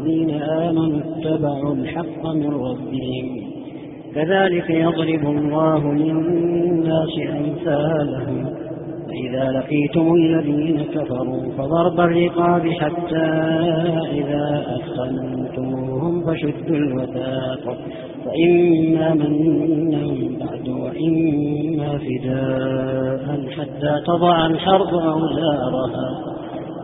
الذين آمنوا اتبعوا الحق من ربهم. كذلك يضرب الله للناس أمثالهم. فإذا لقيتم الذين كفروا فضرب الرقاب حتى إذا أثخنتموهم فشدوا الوثاق. فإما منا بعد وإما فداء حتى تضع الحرب أوزارها.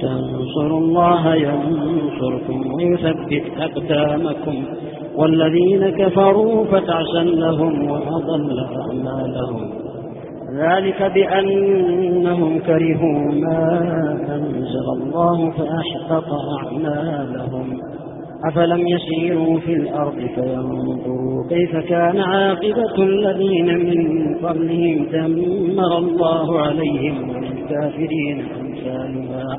تنصروا الله ينصركم ويثبت أقدامكم والذين كفروا فتعسا لهم وأضل أعمالهم. ذلك بأنهم كرهوا ما أنزل الله فأحبط أعمالهم. أفلم يسيروا في الأرض فينظروا كيف كان عاقبة الذين من قبلهم دمر الله عليهم وللكافرين أمثالها.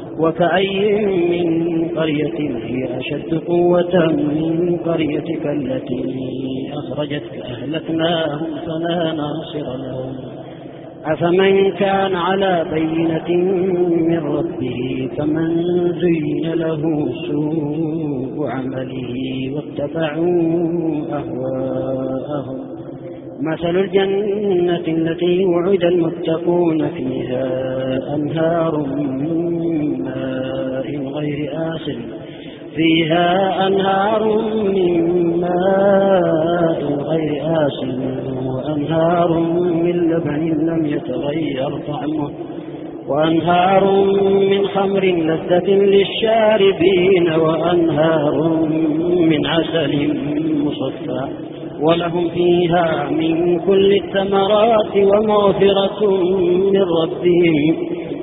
وكأي من قرية هي أشد قوة من قريتك التي أخرجتك أهلكناهم فلا ناصر لهم. أفمن كان على بينة من ربه كمن زين له سوء عمله واتبعوا أهواءهم. مثل الجنة التي وعد المتقون فيها أنهار من غير آسن فيها أنهار من ماء غير آسن وأنهار من لبن لم يتغير طعمه. وأنهار من خمر لذة للشاربين وأنهار من عسل مصفى. ولهم فيها من كل الثمرات ومغفرة من ربهم.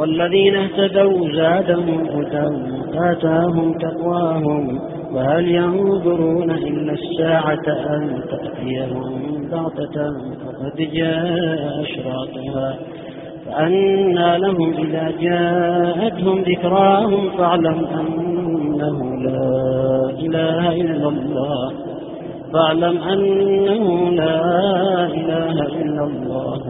والذين اهتدوا زادهم هدى آتاهم تقواهم وهل ينظرون إلا الساعة أن تأتيهم بغتة فقد جاء أشراطها فأنى لهم إذا جاءتهم ذكراهم فاعلم أنه لا إله إلا الله فاعلم أنه لا إله إلا الله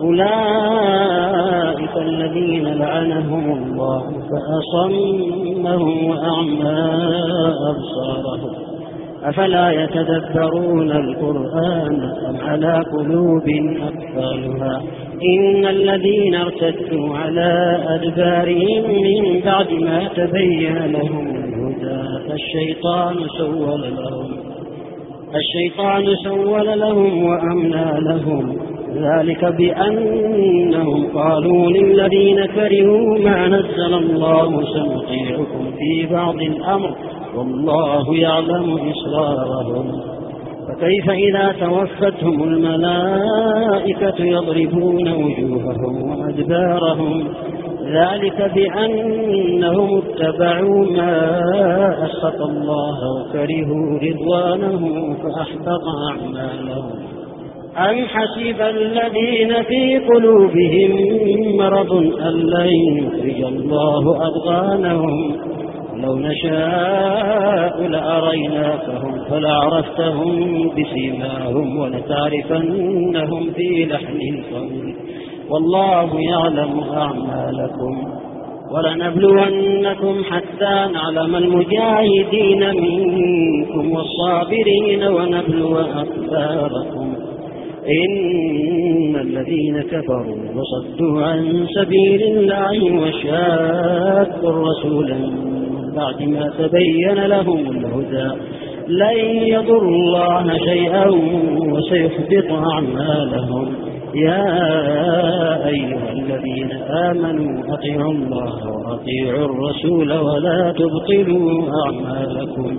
أولئك الذين لعنهم الله فأصمهم وأعمى أبصارهم. أفلا يتدبرون القرآن أم على قلوب أقفالها؟ إن الذين ارتدوا على أدبارهم من بعد ما تبين لهم الهدى الشيطان سول لهم. الشيطان سول لهم وأمنى لهم. ذلك بأنهم قالوا للذين كرهوا ما نزل الله سنطيعكم في بعض الأمر والله يعلم إسرارهم فكيف إذا توفتهم الملائكة يضربون وجوههم وأدبارهم؟ ذلك بأنهم اتبعوا ما أسخط الله وكرهوا رضوانه فأحبط أعمالهم. أم حسب الذين في قلوبهم مرض أن لن يخرج الله أضغانهم. لو نشاء لأريناكهم فلعرفتهم بسيماهم ولتعرفنهم في لحن القول. والله يعلم أعمالكم. ولنبلونكم حتى نعلم المجاهدين منكم والصابرين ونبلو أخباركم. إن الذين كفروا وصدوا عن سبيل الله وشاكوا الرسول بعد ما تبين لهم الهدى لن يضر الله شيئا وسيحبط أعمالهم. يا أيها الذين آمنوا أطيعوا الله وأطيعوا الرسول ولا تبطلوا أعمالكم.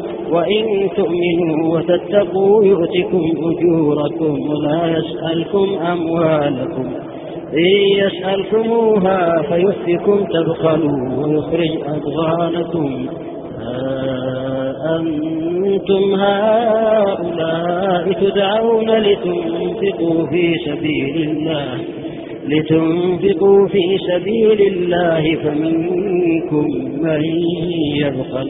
وإن تؤمنوا وتتقوا يؤتكم أجوركم ولا يسألكم أموالكم. إن يسألكموها فيؤتكم تبخلوا ويخرج أضغانكم. أنتم هؤلاء تدعون لتنفقوا في سبيل الله. لتنفقوا في سبيل الله فمنكم من يبخل.